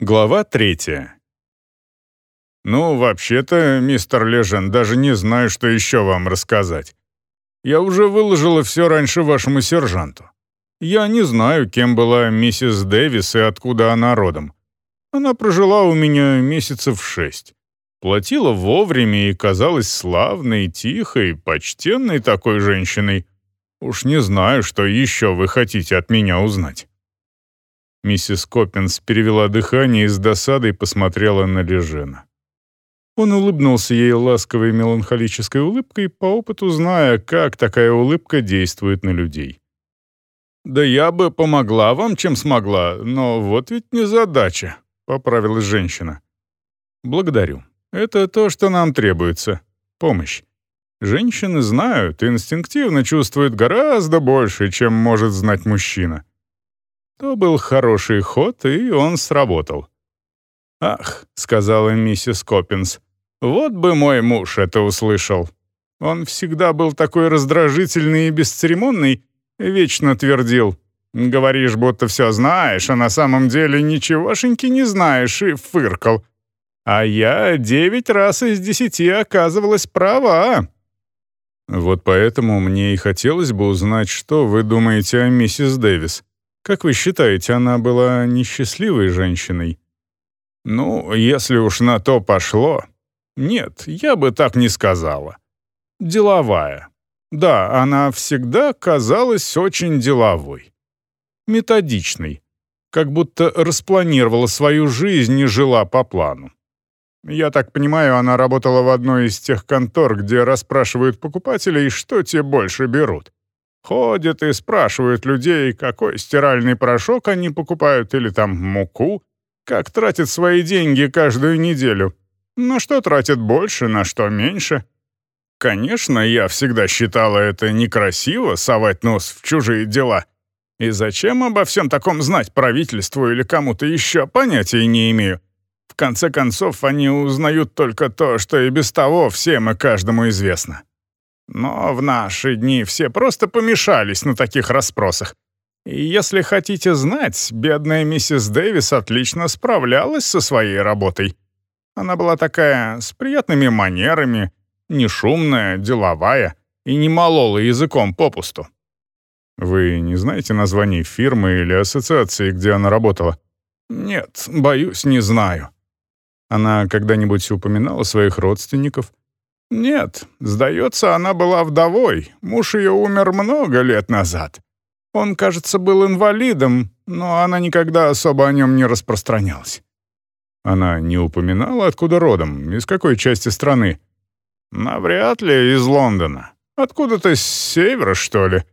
Глава третья. «Ну, вообще-то, мистер Лежен, даже не знаю, что еще вам рассказать. Я уже выложила все раньше вашему сержанту. Я не знаю, кем была миссис Дэвис и откуда она родом. Она прожила у меня месяцев шесть. Платила вовремя и казалась славной, тихой, почтенной такой женщиной. Уж не знаю, что еще вы хотите от меня узнать». Миссис Коппинс перевела дыхание и с досадой посмотрела на Лежена. Он улыбнулся ей ласковой меланхолической улыбкой, по опыту зная, как такая улыбка действует на людей. «Да я бы помогла вам, чем смогла, но вот ведь не задача», — поправилась женщина. «Благодарю. Это то, что нам требуется. Помощь. Женщины знают, инстинктивно чувствуют гораздо больше, чем может знать мужчина. То был хороший ход, и он сработал. «Ах», — сказала миссис Коппинс, — «вот бы мой муж это услышал. Он всегда был такой раздражительный и бесцеремонный, вечно твердил. Говоришь, будто все знаешь, а на самом деле ничегошеньки не знаешь, и фыркал. А я девять раз из десяти оказывалась права». «Вот поэтому мне и хотелось бы узнать, что вы думаете о миссис Дэвис», как вы считаете, она была несчастливой женщиной? Ну, если уж на то пошло. Нет, я бы так не сказала. Деловая. Да, она всегда казалась очень деловой. Методичной. Как будто распланировала свою жизнь и жила по плану. Я так понимаю, она работала в одной из тех контор, где расспрашивают покупателей, что те больше берут. Ходят и спрашивают людей, какой стиральный порошок они покупают или там муку, как тратят свои деньги каждую неделю. На что тратят больше, на что меньше. Конечно, я всегда считала это некрасиво совать нос в чужие дела. И зачем обо всем таком знать правительству или кому-то еще, понятия не имею. В конце концов, они узнают только то, что и без того всем и каждому известно. Но в наши дни все просто помешались на таких расспросах. И если хотите знать, бедная миссис Дэвис отлично справлялась со своей работой. Она была такая с приятными манерами, не шумная, деловая и не молола языком попусту. Вы не знаете названий фирмы или ассоциации, где она работала? Нет, боюсь, не знаю. Она когда-нибудь упоминала своих родственников? «Нет, сдается, она была вдовой. Муж ее умер много лет назад. Он, кажется, был инвалидом, но она никогда особо о нем не распространялась». Она не упоминала, откуда родом, из какой части страны? «Навряд ли из Лондона. Откуда-то с севера, что ли?»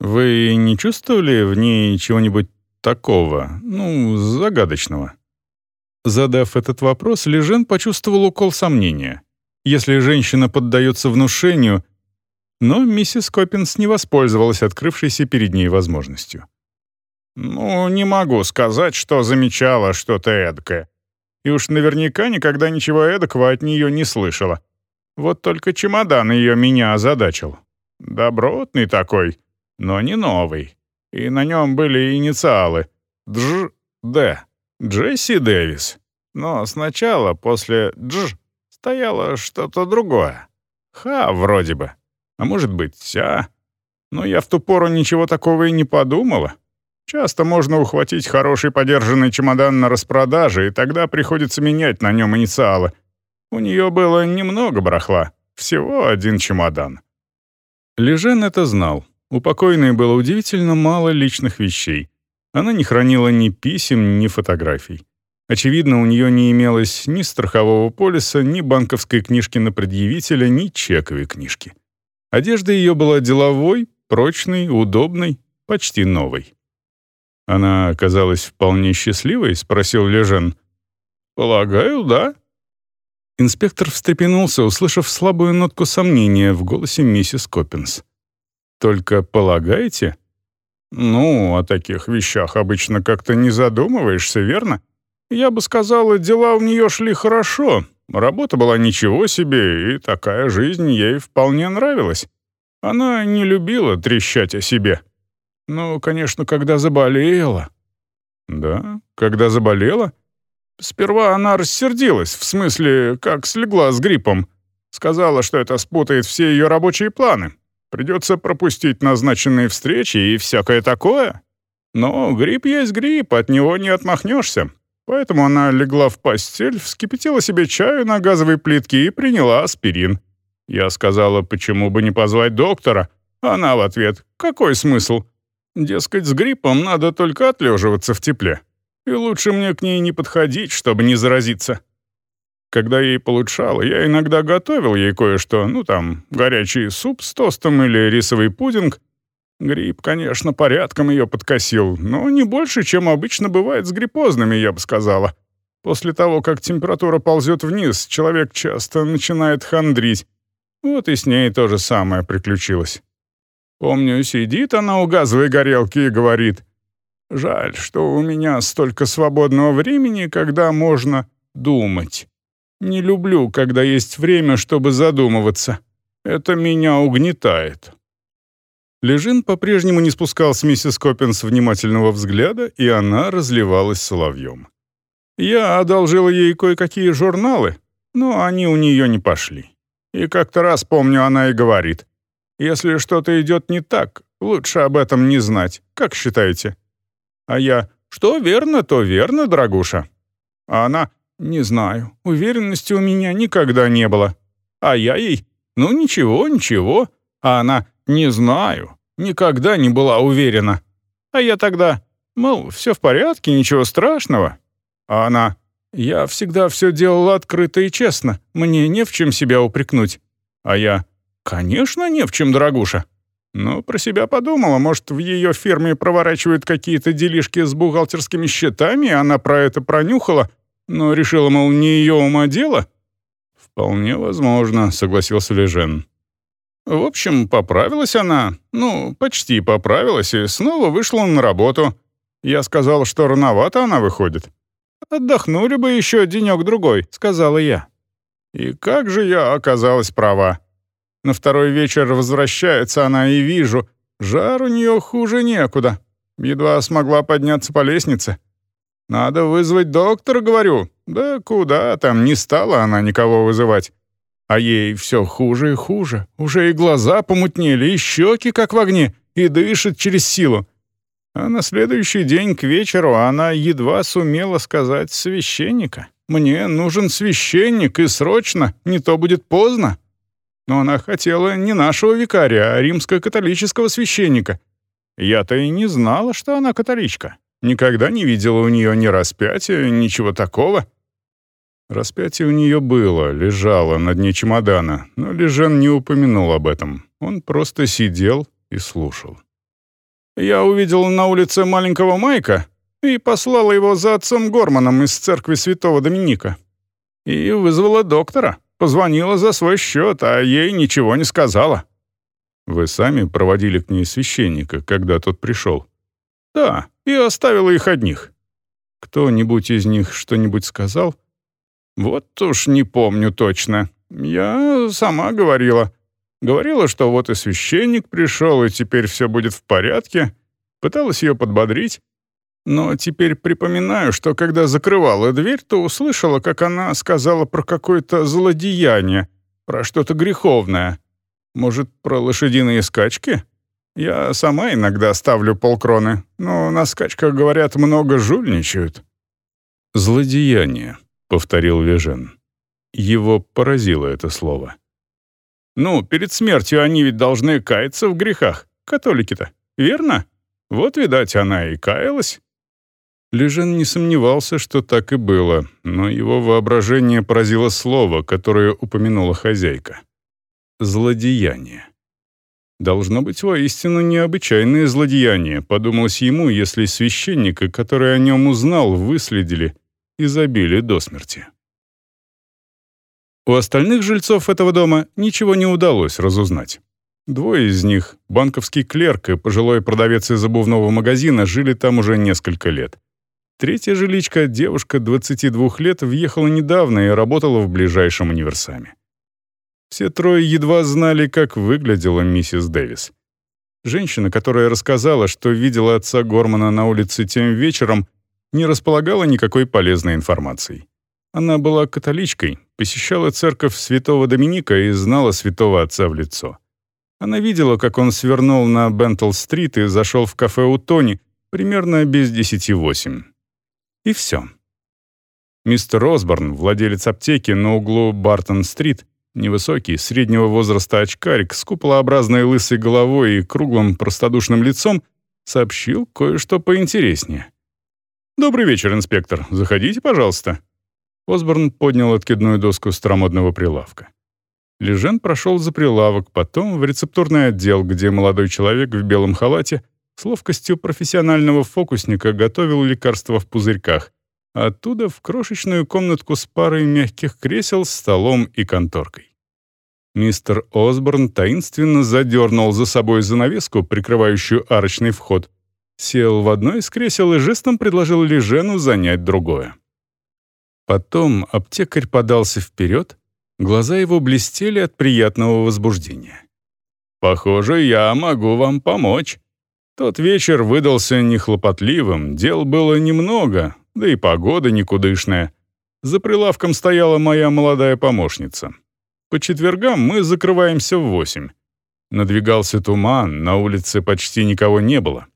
«Вы не чувствовали в ней чего-нибудь такого, ну, загадочного?» Задав этот вопрос, Лежен почувствовал укол сомнения если женщина поддается внушению, но миссис Коппинс не воспользовалась открывшейся перед ней возможностью. «Ну, не могу сказать, что замечала что-то эдакое. И уж наверняка никогда ничего эдакого от нее не слышала. Вот только чемодан ее меня озадачил. Добротный такой, но не новый. И на нем были инициалы. Дж. Д. Джесси Дэвис. Но сначала, после Дж, стояло что-то другое. Ха, вроде бы. А может быть, ся. Но я в ту пору ничего такого и не подумала. Часто можно ухватить хороший подержанный чемодан на распродаже, и тогда приходится менять на нем инициалы. У нее было немного барахла, всего один чемодан. Лежен это знал. У покойной было удивительно мало личных вещей. Она не хранила ни писем, ни фотографий. Очевидно, у нее не имелось ни страхового полиса, ни банковской книжки на предъявителя, ни чековой книжки. Одежда ее была деловой, прочной, удобной, почти новой. «Она оказалась вполне счастливой?» — спросил Лежен. «Полагаю, да». Инспектор встрепенулся, услышав слабую нотку сомнения в голосе миссис Коппинс. «Только полагаете?» «Ну, о таких вещах обычно как-то не задумываешься, верно?» Я бы сказала, дела у нее шли хорошо. Работа была ничего себе, и такая жизнь ей вполне нравилась. Она не любила трещать о себе. Ну, конечно, когда заболела. Да, когда заболела? Сперва она рассердилась, в смысле, как слегла с гриппом. Сказала, что это спутает все ее рабочие планы. Придется пропустить назначенные встречи и всякое такое. Но грипп есть грипп, от него не отмахнешься. Поэтому она легла в постель, вскипятила себе чаю на газовой плитке и приняла аспирин. Я сказала, почему бы не позвать доктора. Она в ответ, какой смысл? Дескать, с гриппом надо только отлеживаться в тепле. И лучше мне к ней не подходить, чтобы не заразиться. Когда ей получало, я иногда готовил ей кое-что, ну там, горячий суп с тостом или рисовый пудинг. Грипп, конечно, порядком ее подкосил, но не больше, чем обычно бывает с гриппозными, я бы сказала. После того, как температура ползет вниз, человек часто начинает хандрить. Вот и с ней то же самое приключилось. Помню, сидит она у газовой горелки и говорит, «Жаль, что у меня столько свободного времени, когда можно думать». Не люблю, когда есть время, чтобы задумываться. Это меня угнетает». Лежин по-прежнему не спускал с миссис Коппинс внимательного взгляда, и она разливалась соловьем. Я одолжил ей кое-какие журналы, но они у нее не пошли. И как-то раз, помню, она и говорит, «Если что-то идет не так, лучше об этом не знать. Как считаете?» А я, «Что верно, то верно, дорогуша». А она, «Не знаю. Уверенности у меня никогда не было». А я ей «Ну ничего, ничего». А она «Не знаю. Никогда не была уверена». А я тогда «Мол, все в порядке, ничего страшного». А она «Я всегда все делала открыто и честно. Мне не в чем себя упрекнуть». А я «Конечно, не в чем, дорогуша». Но про себя подумала, может, в ее фирме проворачивают какие-то делишки с бухгалтерскими счетами, она про это пронюхала, но решила, мол, не ее ума дело? Вполне возможно, согласился Лежен. В общем, поправилась она, ну, почти поправилась, и снова вышла на работу. Я сказал, что рановато она выходит. «Отдохнули бы еще денек-другой», — сказала я. И как же я оказалась права. На второй вечер возвращается она, и вижу, жар у нее хуже некуда. Едва смогла подняться по лестнице. «Надо вызвать доктора», — говорю. «Да куда там, не стала она никого вызывать». А ей все хуже и хуже. Уже и глаза помутнели, и щеки как в огне, и дышит через силу. А на следующий день к вечеру она едва сумела сказать священника. «Мне нужен священник, и срочно, не то будет поздно». Но она хотела не нашего викария, а римско-католического священника. Я-то и не знала, что она католичка. Никогда не видела у нее ни распятия, ничего такого. Распятие у нее было, лежало на дне чемодана, но Лежен не упомянул об этом. Он просто сидел и слушал. Я увидела на улице маленького Майка и послала его за отцом Горманом из церкви святого Доминика. И вызвала доктора, позвонила за свой счет, а ей ничего не сказала. Вы сами проводили к ней священника, когда тот пришел? Да, и оставила их одних. Кто-нибудь из них что-нибудь сказал? Вот уж не помню точно. Я сама говорила. Говорила, что вот и священник пришел, и теперь все будет в порядке. Пыталась ее подбодрить. Но теперь припоминаю, что когда закрывала дверь, то услышала, как она сказала про какое-то злодеяние, про что-то греховное. Может, про лошадиные скачки? Я сама иногда ставлю полкроны, но на скачках, говорят, много жульничают». «Злодеяние», — повторил Лежен. Его поразило это слово. «Ну, перед смертью они ведь должны каяться в грехах, католики-то, верно? Вот, видать, она и каялась». Лежен не сомневался, что так и было, но его воображение поразило слово, которое упомянула хозяйка. «Злодеяние». Должно быть воистину необычайное злодеяние, подумалось ему, если священника, который о нем узнал, выследили и забили до смерти. У остальных жильцов этого дома ничего не удалось разузнать. Двое из них, банковский клерк и пожилой продавец из обувного магазина, жили там уже несколько лет. Третья жиличка, девушка 22 лет, въехала недавно и работала в ближайшем универсаме. Все трое едва знали, как выглядела миссис Дэвис. Женщина, которая рассказала, что видела отца Гормана на улице тем вечером, не располагала никакой полезной информацией. Она была католичкой, посещала церковь святого Доминика и знала святого отца в лицо. Она видела, как он свернул на Бентл-стрит и зашел в кафе у Тони примерно без десяти восемь. И все. Мистер Осборн, владелец аптеки на углу Бартон-стрит, невысокий, среднего возраста очкарик с куполообразной лысой головой и круглым простодушным лицом, сообщил кое-что поинтереснее. «Добрый вечер, инспектор. Заходите, пожалуйста». Осборн поднял откидную доску старомодного прилавка. Лежен прошел за прилавок, потом в рецептурный отдел, где молодой человек в белом халате с ловкостью профессионального фокусника готовил лекарства в пузырьках, а оттуда в крошечную комнатку с парой мягких кресел, столом и конторкой. Мистер Осборн таинственно задернул за собой занавеску, прикрывающую арочный вход, сел в одно из кресел и жестом предложил Лежену занять другое. Потом аптекарь подался вперед, глаза его блестели от приятного возбуждения. «Похоже, я могу вам помочь. Тот вечер выдался нехлопотливым, дел было немного, да и погода никудышная. За прилавком стояла моя молодая помощница. По четвергам мы закрываемся в восемь. Надвигался туман, на улице почти никого не было.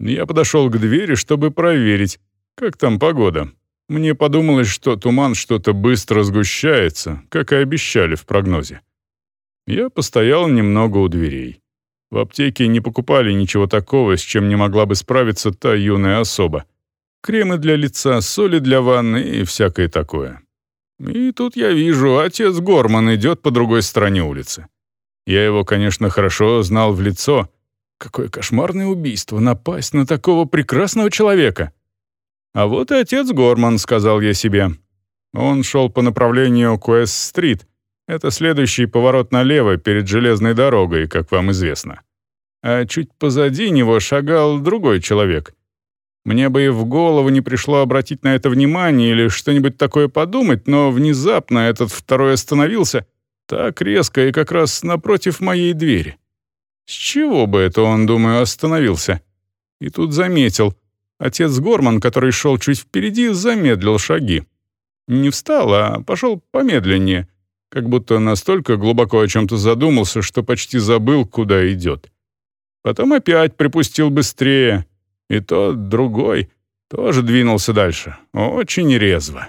Я подошел к двери, чтобы проверить, как там погода. Мне подумалось, что туман что-то быстро сгущается, как и обещали в прогнозе. Я постоял немного у дверей. В аптеке не покупали ничего такого, с чем не могла бы справиться та юная особа. Кремы для лица, соли для ванны и всякое такое. И тут я вижу, отец Горман идет по другой стороне улицы. Я его, конечно, хорошо знал в лицо. Какое кошмарное убийство напасть на такого прекрасного человека. «А вот и отец Горман», — сказал я себе. Он шел по направлению Куэст-стрит. Это следующий поворот налево перед железной дорогой, как вам известно. А чуть позади него шагал другой человек. Мне бы и в голову не пришло обратить на это внимание или что-нибудь такое подумать, но внезапно этот второй остановился так резко и как раз напротив моей двери. С чего бы это он, думаю, остановился? И тут заметил — Отец Горман, который шел чуть впереди, замедлил шаги. Не встал, а пошел помедленнее, как будто настолько глубоко о чем-то задумался, что почти забыл, куда идет. Потом опять припустил быстрее, и тот, другой, тоже двинулся дальше, очень резво.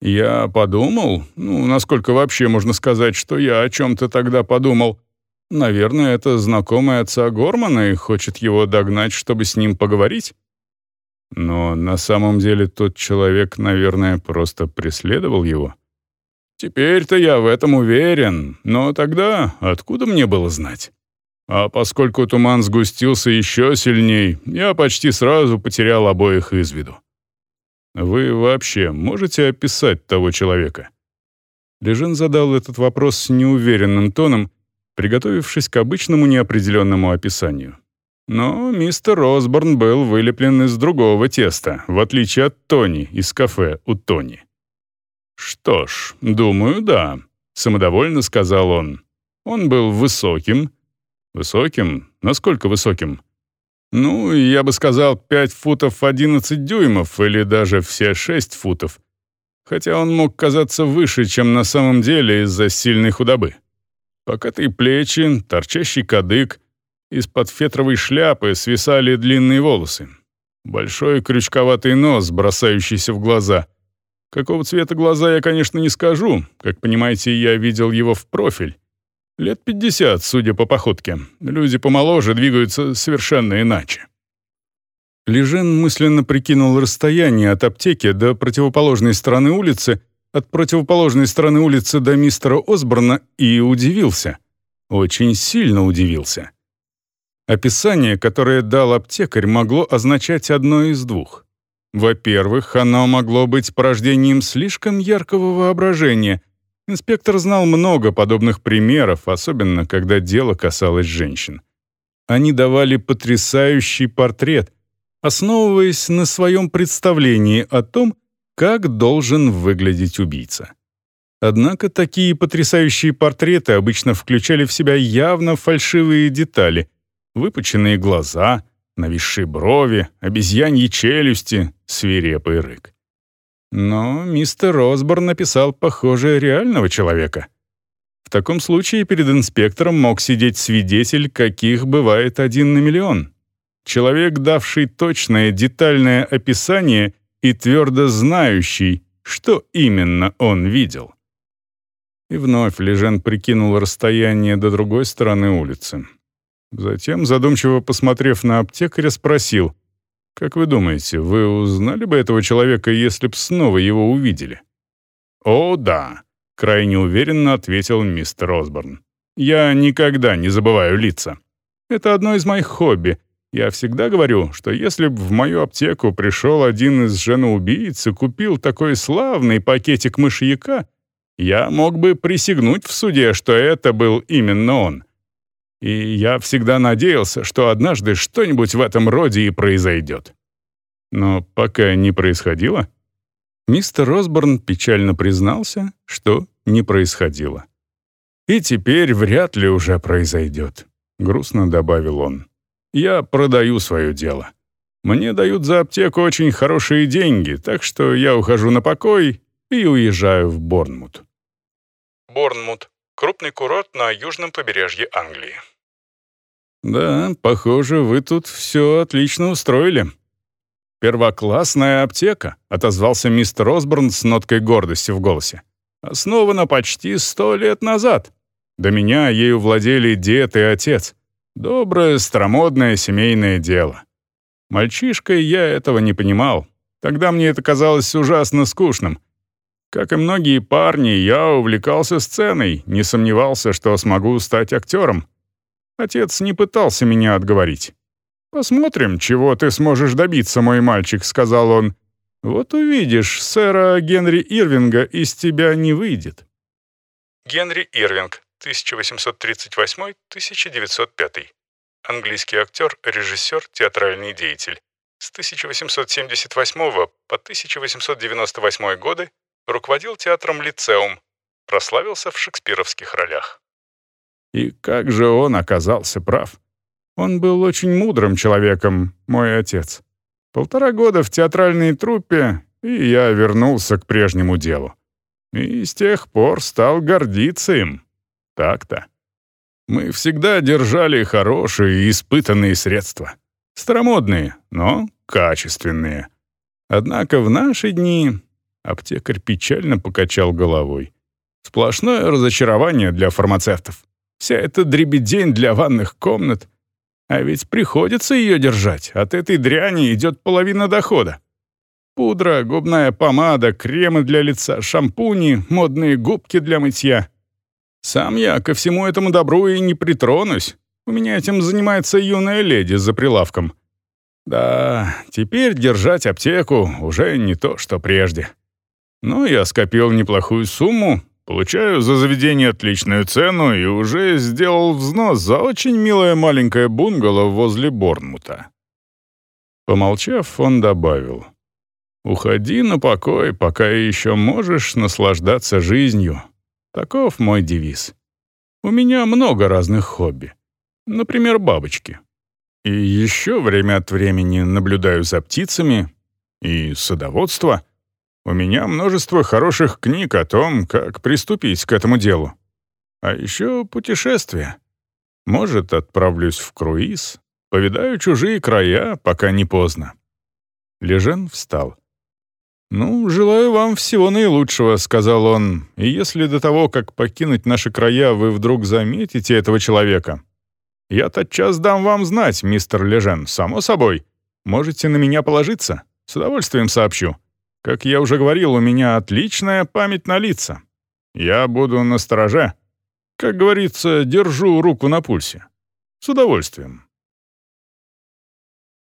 Я подумал, ну, насколько вообще можно сказать, что я о чем-то тогда подумал. Наверное, это знакомый отца Гормана и хочет его догнать, чтобы с ним поговорить. Но на самом деле тот человек, наверное, просто преследовал его. Теперь-то я в этом уверен, но тогда откуда мне было знать? А поскольку туман сгустился еще сильней, я почти сразу потерял обоих из виду. Вы вообще можете описать того человека? Лежен задал этот вопрос с неуверенным тоном, приготовившись к обычному неопределенному описанию. Но мистер Осборн был вылеплен из другого теста, в отличие от Тони из кафе у Тони. «Что ж, думаю, да», — самодовольно сказал он. «Он был высоким». «Высоким? Насколько высоким?» «Ну, я бы сказал, 5 футов 11 дюймов или даже все 6 футов. Хотя он мог казаться выше, чем на самом деле из-за сильной худобы. Покатые плечи, торчащий кадык — из-под фетровой шляпы свисали длинные волосы. Большой крючковатый нос, бросающийся в глаза. Какого цвета глаза я, конечно, не скажу. Как понимаете, я видел его в профиль. Лет 50, судя по походке. Люди помоложе двигаются совершенно иначе. Лежен мысленно прикинул расстояние от аптеки до противоположной стороны улицы, от противоположной стороны улицы до мистера Осборна и удивился. Очень сильно удивился. Описание, которое дал аптекарь, могло означать одно из двух. Во-первых, оно могло быть порождением слишком яркого воображения. Инспектор знал много подобных примеров, особенно когда дело касалось женщин. Они давали потрясающий портрет, основываясь на своем представлении о том, как должен выглядеть убийца. Однако такие потрясающие портреты обычно включали в себя явно фальшивые детали — Выпученные глаза, нависшие брови, обезьяньи челюсти, свирепый рык. Но мистер Осборн написал, похоже, реального человека. В таком случае перед инспектором мог сидеть свидетель, каких бывает один на миллион. Человек, давший точное детальное описание и твердо знающий, что именно он видел. И вновь Лежен прикинул расстояние до другой стороны улицы. Затем, задумчиво посмотрев на аптекаря, спросил, «Как вы думаете, вы узнали бы этого человека, если б снова его увидели?» «О, да», — крайне уверенно ответил мистер Осборн. «Я никогда не забываю лица. Это одно из моих хобби. Я всегда говорю, что если бы в мою аптеку пришел один из женоубийц и купил такой славный пакетик мышьяка, я мог бы присягнуть в суде, что это был именно он. И я всегда надеялся, что однажды что-нибудь в этом роде и произойдет. Но пока не происходило, мистер Росборн печально признался, что не происходило. «И теперь вряд ли уже произойдет», — грустно добавил он. «Я продаю свое дело. Мне дают за аптеку очень хорошие деньги, так что я ухожу на покой и уезжаю в Борнмут». Борнмут — крупный курорт на южном побережье Англии. «Да, похоже, вы тут все отлично устроили». «Первоклассная аптека», — отозвался мистер Осборн с ноткой гордости в голосе. «Основана почти сто лет назад. До меня ею владели дед и отец. Доброе, старомодное семейное дело. Мальчишкой я этого не понимал. Тогда мне это казалось ужасно скучным. Как и многие парни, я увлекался сценой, не сомневался, что смогу стать актером. Отец не пытался меня отговорить. «Посмотрим, чего ты сможешь добиться, мой мальчик», — сказал он. «Вот увидишь, сэра Генри Ирвинга из тебя не выйдет». Генри Ирвинг, 1838-1905. Английский актер, режиссер, театральный деятель. С 1878 по 1898 годы руководил театром «Лицеум», прославился в шекспировских ролях. И как же он оказался прав. Он был очень мудрым человеком, мой отец. Полтора года в театральной труппе, и я вернулся к прежнему делу. И с тех пор стал гордиться им. Так-то. Мы всегда держали хорошие и испытанные средства. Старомодные, но качественные. Однако в наши дни Аптекарь печально покачал головой. Сплошное разочарование для фармацевтов. Вся эта дребедень для ванных комнат. А ведь приходится ее держать. От этой дряни идет половина дохода. Пудра, губная помада, кремы для лица, шампуни, модные губки для мытья. Сам я ко всему этому добру и не притронусь. У меня этим занимается юная леди за прилавком. Да, теперь держать аптеку уже не то, что прежде. Ну, я скопил неплохую сумму, получаю за заведение отличную цену и уже сделал взнос за очень милое маленькое бунгало возле Борнмута. Помолчав, он добавил. «Уходи на покой, пока еще можешь наслаждаться жизнью. Таков мой девиз. У меня много разных хобби. Например, бабочки. И еще время от времени наблюдаю за птицами и садоводство — у меня множество хороших книг о том, как приступить к этому делу. А еще путешествия. Может, отправлюсь в круиз, повидаю чужие края, пока не поздно». Лежен встал. «Ну, желаю вам всего наилучшего», — сказал он. «И если до того, как покинуть наши края, вы вдруг заметите этого человека, я тотчас дам вам знать, мистер Лежен, само собой. Можете на меня положиться. С удовольствием сообщу. Как я уже говорил, у меня отличная память на лица. Я буду на стороже. Как говорится, держу руку на пульсе. С удовольствием.